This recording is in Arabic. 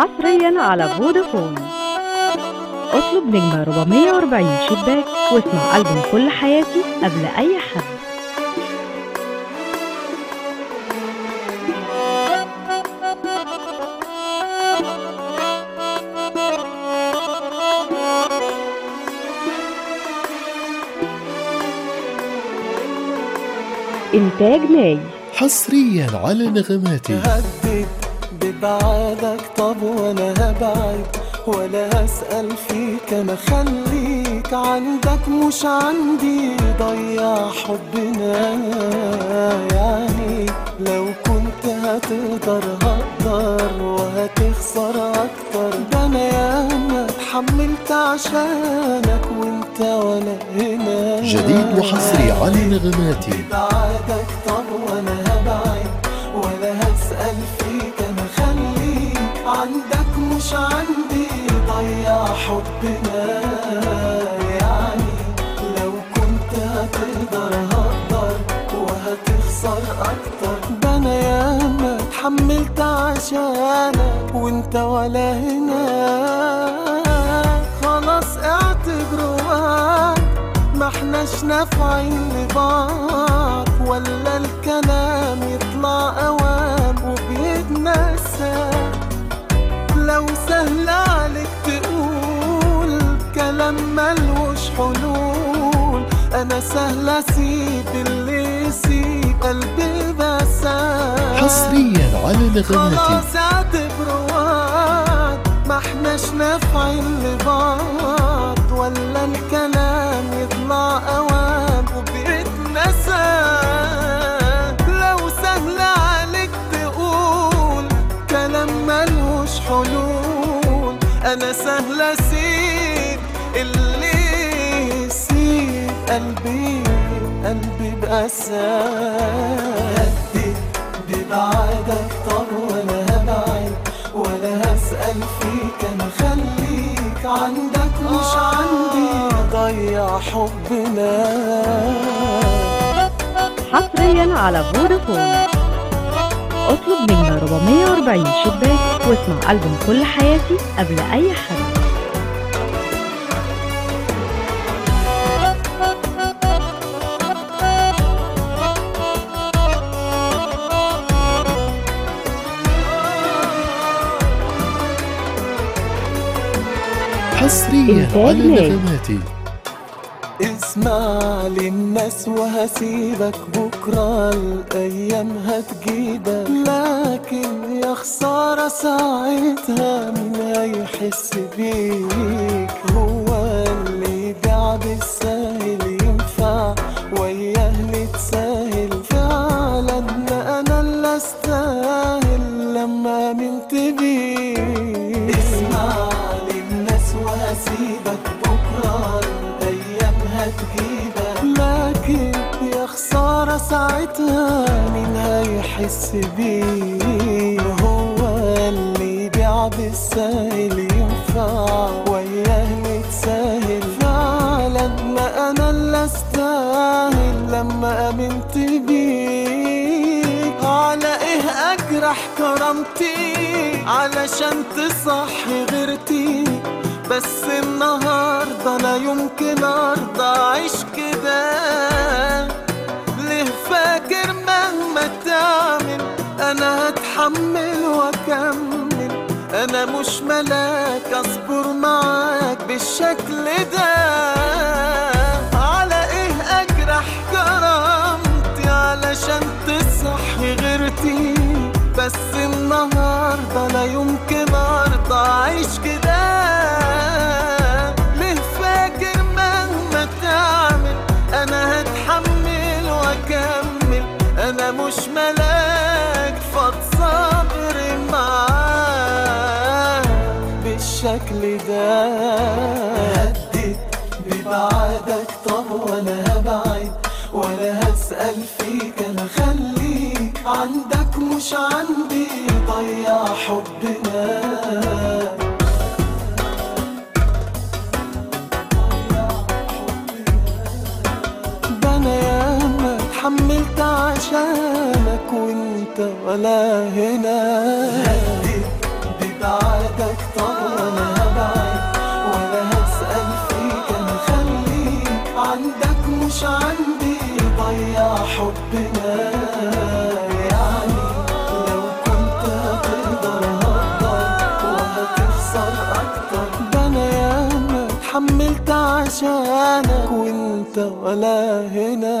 حصريا على فودافون. اطلب نجمة 440 شباك واسمع ألبوم كل حياتي قبل أي حد. إنتاج ناي. حصريا على نغماتي. هدد ببعادك طب وأنا هبعد ولا هسأل فيك. أنا خليك عندك مش عندي. ضيع حبنا يعني. لو كنت هتقدر هقدر وهتخسر أكتر. ده أنا ياما اتحملت عشانك وأنت ولا هنا. جديد وحصري على نغماتي. بعدك مش عندي ضيع حبنا. يعني لو كنت هتقدر هقدر وهتخسر أكتر. ده أنا ياما اتحملت عشانك وأنت ولا هنا. خلاص اعتبره وعد ما احناش نافعين لبعض. ولا الكلام يطلع اوام وبيتنسى. لو سهل عليك تقول كلام ملوش حلول. أنا سهل أسيب اللي يسيب قلبي بس حصريا على نغماتي خلاص اعتبره وعد. ما احناش نافعين لبعض ولا سهل اسيب اللي يسيب قلبي قلبي بأسى ببعدك طب ولا هبعد ولا هسأل فيك أنا خليك عندك مش عندي. ضيع حبنا. حصريا على فودافون. اطلب نجمة 440 شباك واسمع ألبوم كل حياتي قبل أي حد. حصريا على. نغماتي اسمع للناس وهسيبك بكرة الأيام هتجيبك. لكن يا خسارة ساعتها مين هيحس بيك؟ هو اللي يبيع بالساهل ينفع وياه اللي تساهل. فعلا أنا اللي أستاهل لما منت بيك. وهسيبك بكرة الأيام هتجيبك لكن يا خسارة ساعتها مين هيحس بيه هو اللي يبيع بالساهل ينفع وياه اللي تساهل فعلا ما أنا اللي أستاهل لما آمنت بيك. على إيه أجرح كرامتي؟ علشان تصحي غيرتي. بس النهاردة لا يمكن أرضى أعيش كده ليه فاكر مهما تعمل أنا هتحمل وأكمل؟ أنا مش ملاك أصبر معاك بالشكل ده. على إيه أجرح كرامتي؟ علشان تصحي غيرتي. بس النهاردة لا يمكن أرضى أعيش كده ملاك فتصبر معاك بالشكل ده. هدد ببعدك طب ولا هبعد ولا هسأل فيك أنا خليك عندك مش عندي ضيع حبنا ولا هنا. هدي ببعادك هبعد ولا هسأل فيك عندك مش عندي حبنا. يعني لو كنت هتقدر هقدر وهتخسر أكتر ده أنا ياما اتحملت عشانك وانت ولا هنا.